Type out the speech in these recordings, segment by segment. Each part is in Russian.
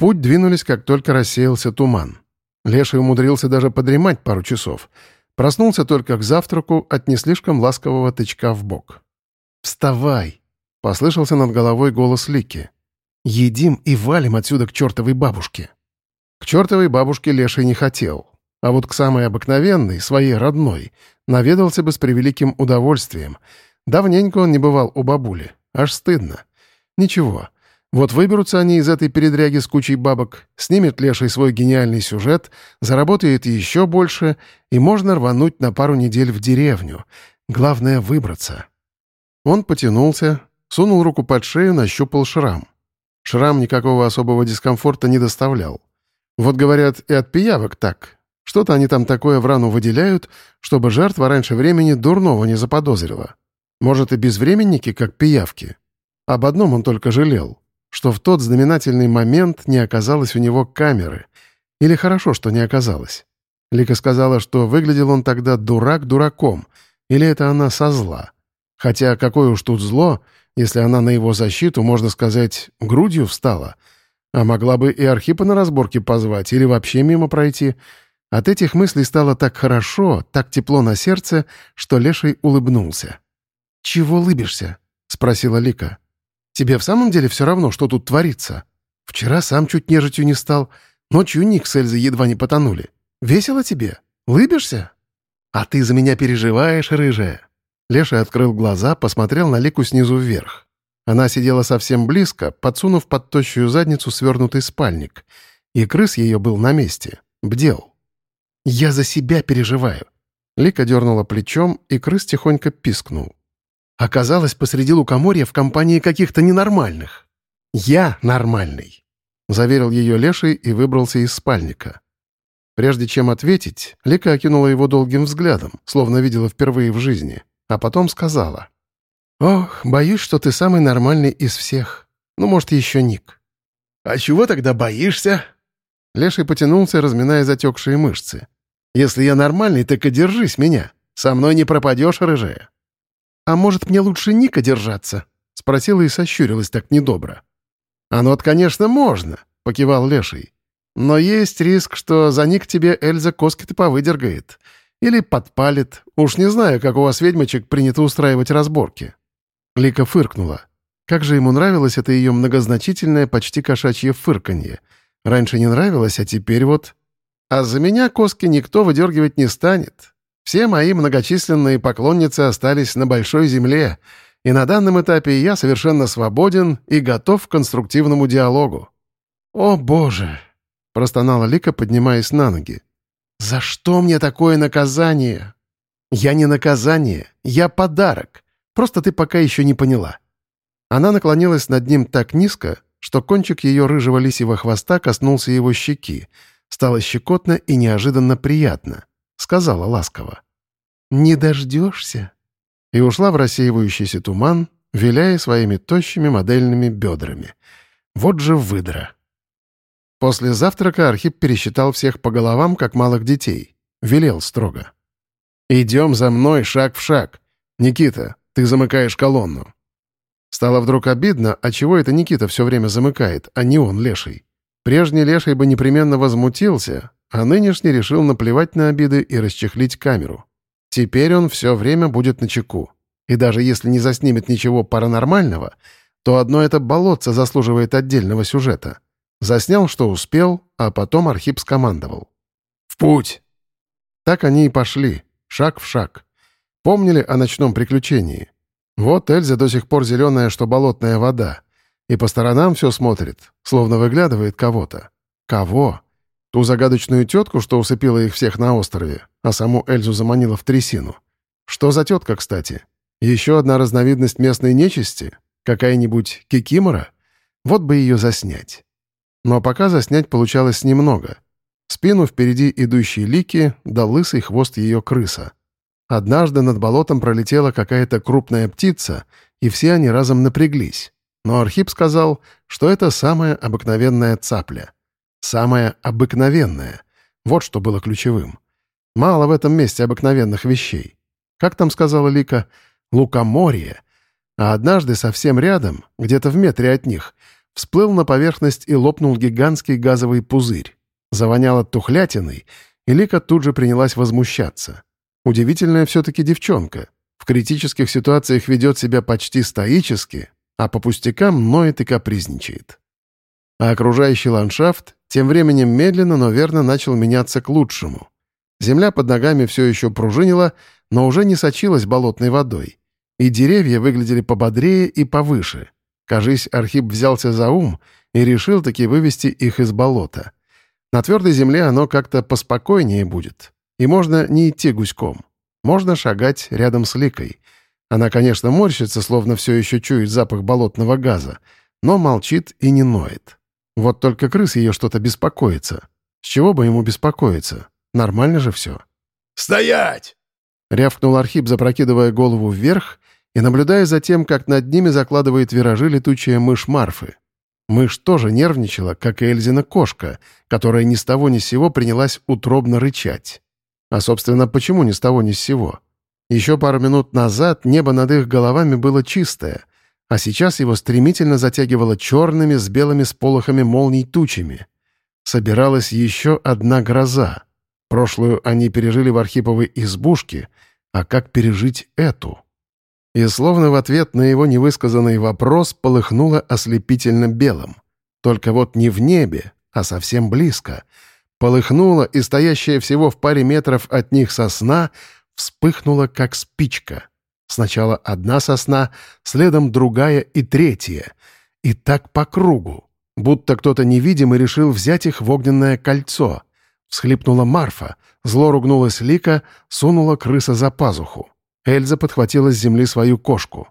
путь двинулись, как только рассеялся туман. Леший умудрился даже подремать пару часов. Проснулся только к завтраку от не слишком ласкового тычка в бок. «Вставай!» — послышался над головой голос Лики. «Едим и валим отсюда к чертовой бабушке!» К чертовой бабушке Леший не хотел, а вот к самой обыкновенной, своей родной, наведался бы с превеликим удовольствием. Давненько он не бывал у бабули, аж стыдно. Ничего, вот выберутся они из этой передряги с кучей бабок, снимет Леший свой гениальный сюжет, заработает еще больше, и можно рвануть на пару недель в деревню. Главное — выбраться. Он потянулся, сунул руку под шею, нащупал шрам. Шрам никакого особого дискомфорта не доставлял. Вот говорят, и от пиявок так. Что-то они там такое в рану выделяют, чтобы жертва раньше времени дурного не заподозрила. Может, и безвременники, как пиявки. Об одном он только жалел что в тот знаменательный момент не оказалось у него камеры. Или хорошо, что не оказалось. Лика сказала, что выглядел он тогда дурак дураком, или это она со зла. Хотя какое уж тут зло, если она на его защиту, можно сказать, грудью встала. А могла бы и Архипа на разборки позвать или вообще мимо пройти. От этих мыслей стало так хорошо, так тепло на сердце, что Леший улыбнулся. «Чего улыбишься?» — спросила Лика. Тебе в самом деле все равно, что тут творится? Вчера сам чуть нежитью не стал, ночью Ник с Эльзой едва не потонули. Весело тебе? Лыбишься? А ты за меня переживаешь, рыжая?» Леша открыл глаза, посмотрел на Лику снизу вверх. Она сидела совсем близко, подсунув под тощую задницу свернутый спальник. И крыс ее был на месте. Бдел. «Я за себя переживаю». Лика дернула плечом, и крыс тихонько пискнул. Оказалось посреди лукоморья в компании каких-то ненормальных. «Я нормальный», — заверил ее Леший и выбрался из спальника. Прежде чем ответить, Лика окинула его долгим взглядом, словно видела впервые в жизни, а потом сказала. «Ох, боюсь, что ты самый нормальный из всех. Ну, может, еще Ник». «А чего тогда боишься?» Леший потянулся, разминая затекшие мышцы. «Если я нормальный, так и держись меня. Со мной не пропадешь, рыжая». «А может, мне лучше Ника держаться?» — спросила и сощурилась так недобро. «А ну конечно, можно», — покивал Леший. «Но есть риск, что за Ник тебе Эльза коски-то повыдергает. Или подпалит. Уж не знаю, как у вас, ведьмочек, принято устраивать разборки». Лика фыркнула. Как же ему нравилось это ее многозначительное, почти кошачье фырканье. Раньше не нравилось, а теперь вот... «А за меня коски никто выдергивать не станет. Все мои многочисленные поклонницы остались на большой земле, и на данном этапе я совершенно свободен и готов к конструктивному диалогу». «О, Боже!» — простонала Лика, поднимаясь на ноги. «За что мне такое наказание?» «Я не наказание, я подарок. Просто ты пока еще не поняла». Она наклонилась над ним так низко, что кончик ее рыжего лисьего хвоста коснулся его щеки. Стало щекотно и неожиданно приятно сказала ласково. «Не дождешься?» И ушла в рассеивающийся туман, виляя своими тощими модельными бедрами. Вот же выдра. После завтрака Архип пересчитал всех по головам, как малых детей. Велел строго. «Идем за мной шаг в шаг. Никита, ты замыкаешь колонну». Стало вдруг обидно, а чего это Никита все время замыкает, а не он, Леший. Прежний Леший бы непременно возмутился, а нынешний решил наплевать на обиды и расчехлить камеру. Теперь он все время будет на чеку. И даже если не заснимет ничего паранормального, то одно это болотце заслуживает отдельного сюжета. Заснял, что успел, а потом Архип скомандовал. «В путь!» Так они и пошли, шаг в шаг. Помнили о ночном приключении. Вот Эльза до сих пор зеленая, что болотная вода. И по сторонам все смотрит, словно выглядывает кого-то. Кого? Ту загадочную тетку, что усыпила их всех на острове, а саму Эльзу заманила в трясину. Что за тетка, кстати? Еще одна разновидность местной нечисти? Какая-нибудь кикимора? Вот бы ее заснять. Но пока заснять получалось немного. Спину впереди идущей Лики да лысый хвост ее крыса. Однажды над болотом пролетела какая-то крупная птица, и все они разом напряглись. Но Архип сказал, что это самая обыкновенная цапля — Самое обыкновенное. Вот что было ключевым. Мало в этом месте обыкновенных вещей. Как там сказала Лика? Лукоморье. А однажды совсем рядом, где-то в метре от них, всплыл на поверхность и лопнул гигантский газовый пузырь. Завоняло тухлятиной, и Лика тут же принялась возмущаться. Удивительная все-таки девчонка. В критических ситуациях ведет себя почти стоически, а по пустякам ноет и капризничает. А окружающий ландшафт тем временем медленно, но верно начал меняться к лучшему. Земля под ногами все еще пружинила, но уже не сочилась болотной водой. И деревья выглядели пободрее и повыше. Кажись, Архип взялся за ум и решил таки вывести их из болота. На твердой земле оно как-то поспокойнее будет. И можно не идти гуськом. Можно шагать рядом с Ликой. Она, конечно, морщится, словно все еще чует запах болотного газа, но молчит и не ноет. Вот только крыс ее что-то беспокоится. С чего бы ему беспокоиться? Нормально же все. «Стоять!» — рявкнул Архип, запрокидывая голову вверх и наблюдая за тем, как над ними закладывает виражи летучая мышь Марфы. Мышь тоже нервничала, как и Эльзина кошка, которая ни с того ни с сего принялась утробно рычать. А, собственно, почему ни с того ни с сего? Еще пару минут назад небо над их головами было чистое, а сейчас его стремительно затягивало черными с белыми сполохами молний тучами. Собиралась еще одна гроза. Прошлую они пережили в Архиповой избушке, а как пережить эту? И словно в ответ на его невысказанный вопрос полыхнуло ослепительно белым. Только вот не в небе, а совсем близко. Полыхнуло, и стоящая всего в паре метров от них сосна вспыхнула, как спичка. Сначала одна сосна, следом другая и третья. И так по кругу. Будто кто-то невидимый решил взять их в огненное кольцо. Всхлипнула Марфа, зло ругнулась Лика, сунула крыса за пазуху. Эльза подхватила с земли свою кошку.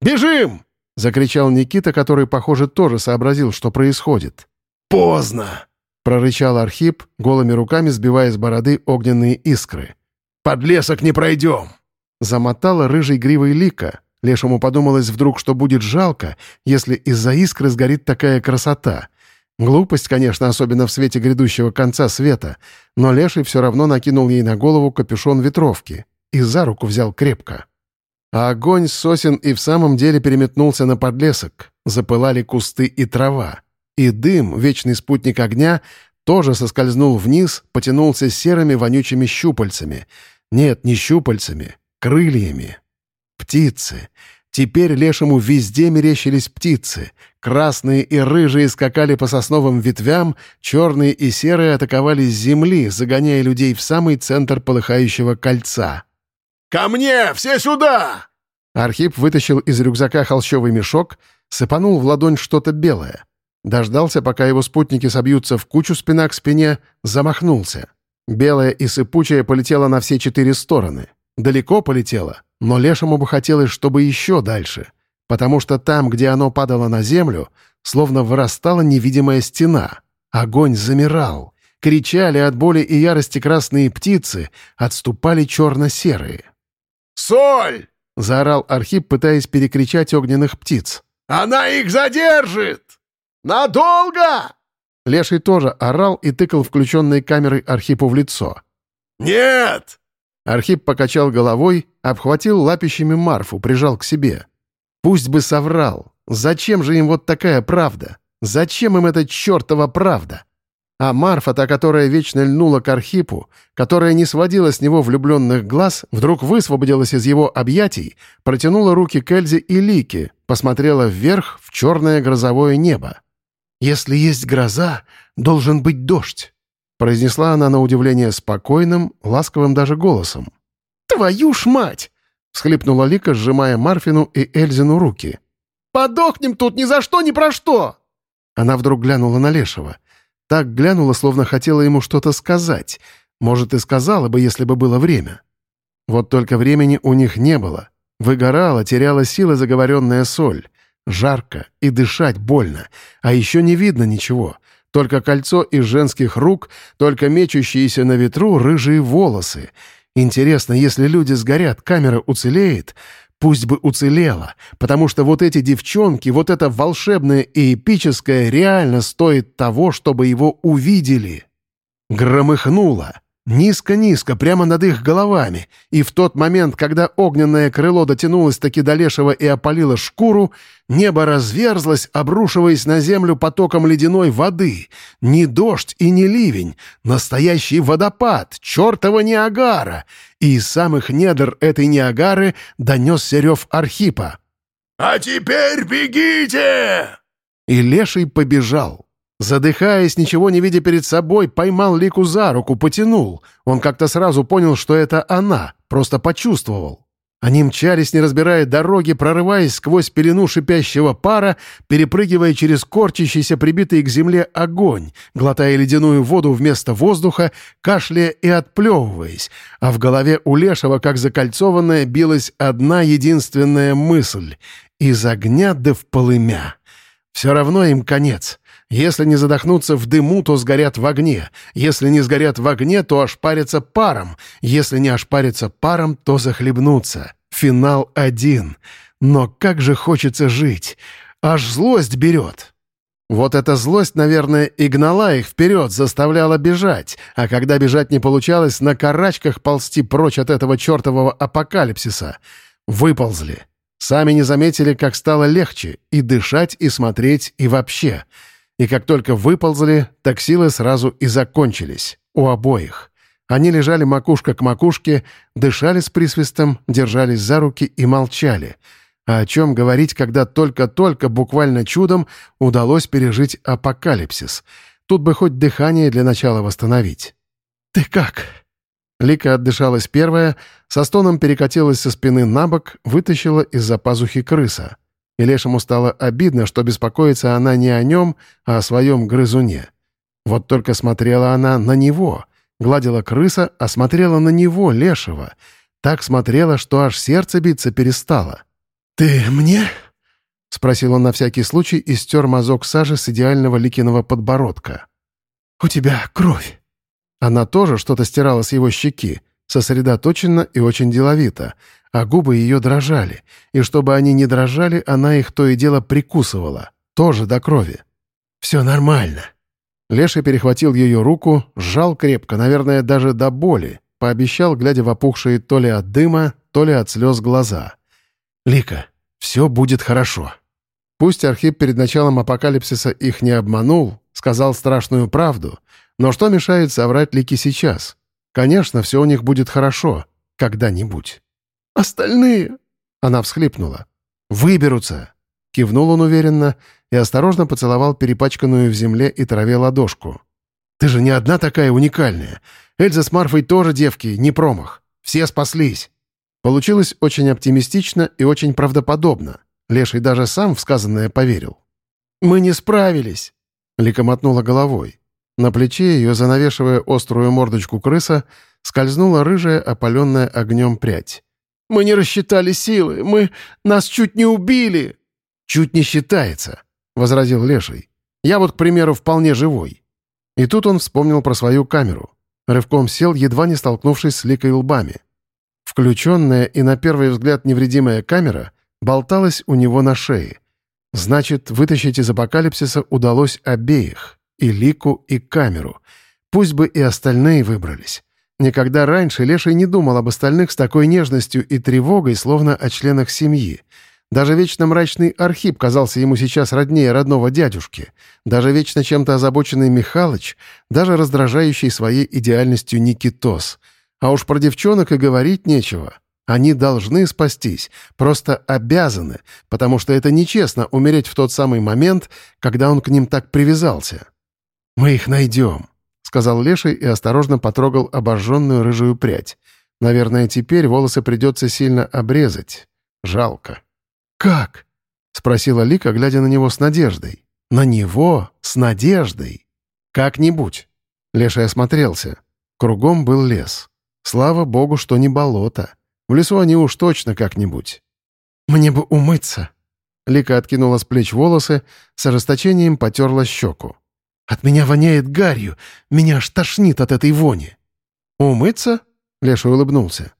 «Бежим!» — закричал Никита, который, похоже, тоже сообразил, что происходит. «Поздно!» — прорычал Архип, голыми руками сбивая с бороды огненные искры. «Под лесок не пройдем!» Замотала рыжей гривой лика. Лешему подумалось вдруг, что будет жалко, если из-за искры сгорит такая красота. Глупость, конечно, особенно в свете грядущего конца света, но Леший все равно накинул ей на голову капюшон ветровки и за руку взял крепко. А огонь сосен и в самом деле переметнулся на подлесок, запылали кусты и трава. И дым, вечный спутник огня, тоже соскользнул вниз, потянулся серыми вонючими щупальцами. Нет, не щупальцами, крыльями. Птицы. Теперь лешему везде мерещились птицы. Красные и рыжие скакали по сосновым ветвям, черные и серые атаковали с земли, загоняя людей в самый центр полыхающего кольца. «Ко мне! Все сюда!» Архип вытащил из рюкзака холщовый мешок, сыпанул в ладонь что-то белое. Дождался, пока его спутники собьются в кучу спина к спине, замахнулся. Белое и сыпучее полетело на все четыре стороны. Далеко полетело, но Лешему бы хотелось, чтобы еще дальше, потому что там, где оно падало на землю, словно вырастала невидимая стена. Огонь замирал. Кричали от боли и ярости красные птицы, отступали черно-серые. «Соль!» — заорал Архип, пытаясь перекричать огненных птиц. «Она их задержит! Надолго!» Леший тоже орал и тыкал включенной камерой Архипу в лицо. «Нет!» Архип покачал головой, обхватил лапищами Марфу, прижал к себе. «Пусть бы соврал. Зачем же им вот такая правда? Зачем им эта чертова правда?» А Марфа, та, которая вечно льнула к Архипу, которая не сводила с него влюбленных глаз, вдруг высвободилась из его объятий, протянула руки к Эльзе и Лике, посмотрела вверх в черное грозовое небо. «Если есть гроза, должен быть дождь», — произнесла она на удивление спокойным, ласковым даже голосом. «Твою ж мать!» — всхлипнула Лика, сжимая Марфину и Эльзину руки. «Подохнем тут ни за что, ни про что!» Она вдруг глянула на Лешего — так глянула, словно хотела ему что-то сказать. Может, и сказала бы, если бы было время. Вот только времени у них не было. Выгорала, теряла силы заговоренная соль. Жарко и дышать больно. А еще не видно ничего. Только кольцо из женских рук, только мечущиеся на ветру рыжие волосы. Интересно, если люди сгорят, камера уцелеет? Пусть бы уцелела, потому что вот эти девчонки, вот это волшебное и эпическое реально стоит того, чтобы его увидели. Громыхнуло. Низко-низко, прямо над их головами, и в тот момент, когда огненное крыло дотянулось таки до лешего и опалило шкуру, небо разверзлось, обрушиваясь на землю потоком ледяной воды. Не дождь и не ливень, настоящий водопад, чертова Ниагара. И из самых недр этой Ниагары донесся рев Архипа. «А теперь бегите!» И леший побежал. Задыхаясь, ничего не видя перед собой, поймал Лику за руку, потянул. Он как-то сразу понял, что это она, просто почувствовал. Они мчались, не разбирая дороги, прорываясь сквозь пелену шипящего пара, перепрыгивая через корчащийся прибитый к земле огонь, глотая ледяную воду вместо воздуха, кашляя и отплевываясь. А в голове у Лешего, как закольцованная, билась одна единственная мысль — из огня да в полымя. Все равно им конец. Если не задохнуться в дыму, то сгорят в огне. Если не сгорят в огне, то ошпарятся паром. Если не ошпарятся паром, то захлебнутся. Финал один. Но как же хочется жить. Аж злость берет. Вот эта злость, наверное, и гнала их вперед, заставляла бежать, а когда бежать не получалось, на карачках ползти прочь от этого чертового апокалипсиса. Выползли. Сами не заметили, как стало легче и дышать, и смотреть, и вообще — и как только выползли, так силы сразу и закончились. У обоих. Они лежали макушка к макушке, дышали с присвистом, держались за руки и молчали. А о чем говорить, когда только-только, буквально чудом, удалось пережить апокалипсис? Тут бы хоть дыхание для начала восстановить. «Ты как?» Лика отдышалась первая, со стоном перекатилась со спины на бок, вытащила из-за пазухи крыса и Лешему стало обидно, что беспокоится она не о нем, а о своем грызуне. Вот только смотрела она на него, гладила крыса, а смотрела на него, Лешего. Так смотрела, что аж сердце биться перестало. «Ты мне?» — спросил он на всякий случай и стер мазок сажи с идеального Ликиного подбородка. «У тебя кровь». Она тоже что-то стирала с его щеки, сосредоточенно и очень деловито, а губы ее дрожали, и чтобы они не дрожали, она их то и дело прикусывала, тоже до крови. «Все нормально». Леша перехватил ее руку, сжал крепко, наверное, даже до боли, пообещал, глядя в опухшие то ли от дыма, то ли от слез глаза. «Лика, все будет хорошо». Пусть Архип перед началом апокалипсиса их не обманул, сказал страшную правду, но что мешает соврать Лике сейчас? Конечно, все у них будет хорошо, когда-нибудь. «Остальные...» — она всхлипнула. «Выберутся!» — кивнул он уверенно и осторожно поцеловал перепачканную в земле и траве ладошку. «Ты же не одна такая уникальная. Эльза с Марфой тоже девки, не промах. Все спаслись». Получилось очень оптимистично и очень правдоподобно. Леший даже сам в сказанное поверил. «Мы не справились», — Лика мотнула головой. На плече ее, занавешивая острую мордочку крыса, скользнула рыжая, опаленная огнем прядь. «Мы не рассчитали силы! Мы... Нас чуть не убили!» «Чуть не считается», — возразил Леший. «Я вот, к примеру, вполне живой». И тут он вспомнил про свою камеру. Рывком сел, едва не столкнувшись с ликой лбами. Включенная и на первый взгляд невредимая камера болталась у него на шее. Значит, вытащить из апокалипсиса удалось обеих. И Лику, и камеру. Пусть бы и остальные выбрались. Никогда раньше Леший не думал об остальных с такой нежностью и тревогой, словно о членах семьи. Даже вечно мрачный Архип казался ему сейчас роднее родного дядюшки. Даже вечно чем-то озабоченный Михалыч, даже раздражающий своей идеальностью Никитос. А уж про девчонок и говорить нечего. Они должны спастись, просто обязаны, потому что это нечестно умереть в тот самый момент, когда он к ним так привязался. «Мы их найдем», — сказал Леший и осторожно потрогал обожженную рыжую прядь. «Наверное, теперь волосы придется сильно обрезать. Жалко». «Как?» — спросила Лика, глядя на него с надеждой. «На него? С надеждой?» «Как-нибудь». Леший осмотрелся. Кругом был лес. Слава богу, что не болото. В лесу они уж точно как-нибудь. «Мне бы умыться». Лика откинула с плеч волосы, с ожесточением потерла щеку. От меня воняет гарью. Меня аж тошнит от этой вони». «Умыться?» — Леша улыбнулся.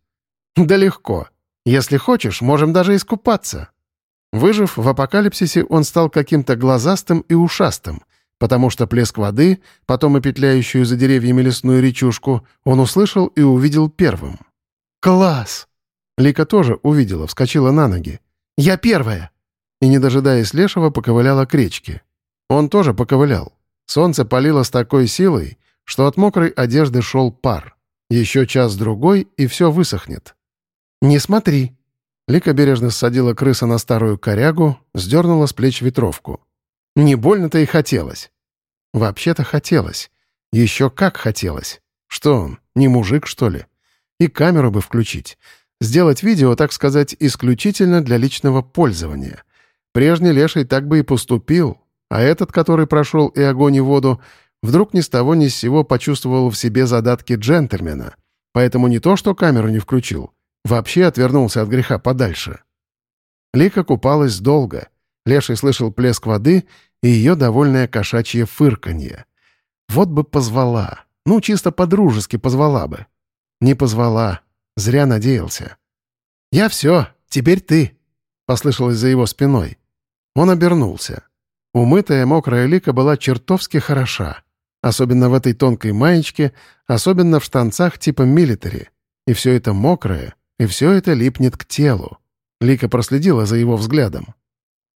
«Да легко. Если хочешь, можем даже искупаться». Выжив в апокалипсисе, он стал каким-то глазастым и ушастым. потому что плеск воды, потом и петляющую за деревьями лесную речушку, он услышал и увидел первым. «Класс!» Лика тоже увидела, вскочила на ноги. «Я первая!» И, не дожидаясь Лешего, поковыляла к речке. Он тоже поковылял. Солнце палило с такой силой, что от мокрой одежды шел пар. Еще час-другой, и все высохнет. «Не смотри!» Лика бережно ссадила крыса на старую корягу, сдернула с плеч ветровку. Не больно-то и хотелось. Вообще-то хотелось. Еще как хотелось. Что он, не мужик, что ли? И камеру бы включить. Сделать видео, так сказать, исключительно для личного пользования. Прежний Леший так бы и поступил, а этот, который прошел и огонь, и воду, вдруг ни с того ни с сего почувствовал в себе задатки джентльмена. Поэтому не то, что камеру не включил, вообще отвернулся от греха подальше. Лика купалась долго. Леший слышал плеск воды и ее довольное кошачье фырканье. Вот бы позвала. Ну, чисто по-дружески позвала бы. Не позвала. Зря надеялся. «Я все, теперь ты», — послышалось за его спиной. Он обернулся. Умытая мокрая лика была чертовски хороша. Особенно в этой тонкой маечке, особенно в штанцах типа милитари. И все это мокрое, и все это липнет к телу. Лика проследила за его взглядом.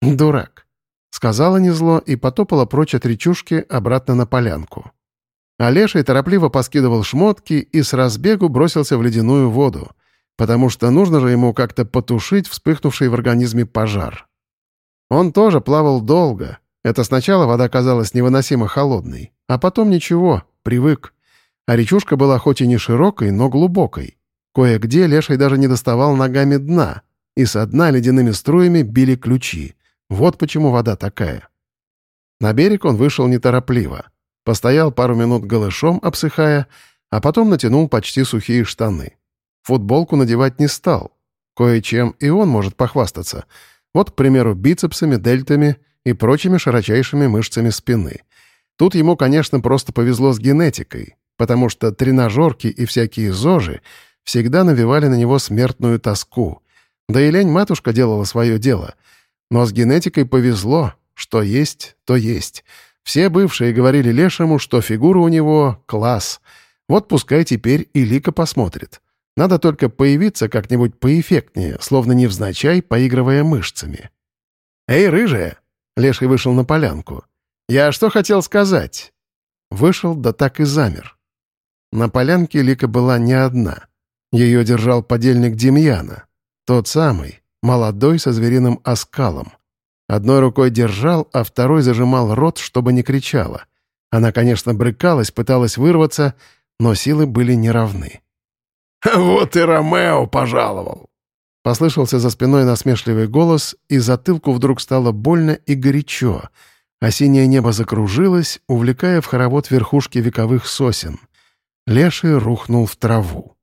«Дурак», — сказала незло и потопала прочь от речушки обратно на полянку. Олеший торопливо поскидывал шмотки и с разбегу бросился в ледяную воду, потому что нужно же ему как-то потушить вспыхнувший в организме пожар. Он тоже плавал долго. Это сначала вода казалась невыносимо холодной, а потом ничего, привык. А речушка была хоть и не широкой, но глубокой. Кое-где леший даже не доставал ногами дна, и со дна ледяными струями били ключи. Вот почему вода такая. На берег он вышел неторопливо. Постоял пару минут голышом, обсыхая, а потом натянул почти сухие штаны. Футболку надевать не стал. Кое-чем и он может похвастаться. Вот, к примеру, бицепсами, дельтами и прочими широчайшими мышцами спины. Тут ему, конечно, просто повезло с генетикой, потому что тренажерки и всякие зожи всегда навевали на него смертную тоску. Да и лень-матушка делала свое дело. Но с генетикой повезло, что есть, то есть. Все бывшие говорили Лешему, что фигура у него — класс. Вот пускай теперь и Лика посмотрит. Надо только появиться как-нибудь поэффектнее, словно невзначай, поигрывая мышцами. «Эй, рыжая!» — Леший вышел на полянку. «Я что хотел сказать?» Вышел, да так и замер. На полянке Лика была не одна. Ее держал подельник Демьяна. Тот самый, молодой со звериным оскалом. Одной рукой держал, а второй зажимал рот, чтобы не кричала. Она, конечно, брыкалась, пыталась вырваться, но силы были неравны. «Вот и Ромео пожаловал!» Послышался за спиной насмешливый голос, и затылку вдруг стало больно и горячо, синее небо закружилось, увлекая в хоровод верхушки вековых сосен. Леший рухнул в траву.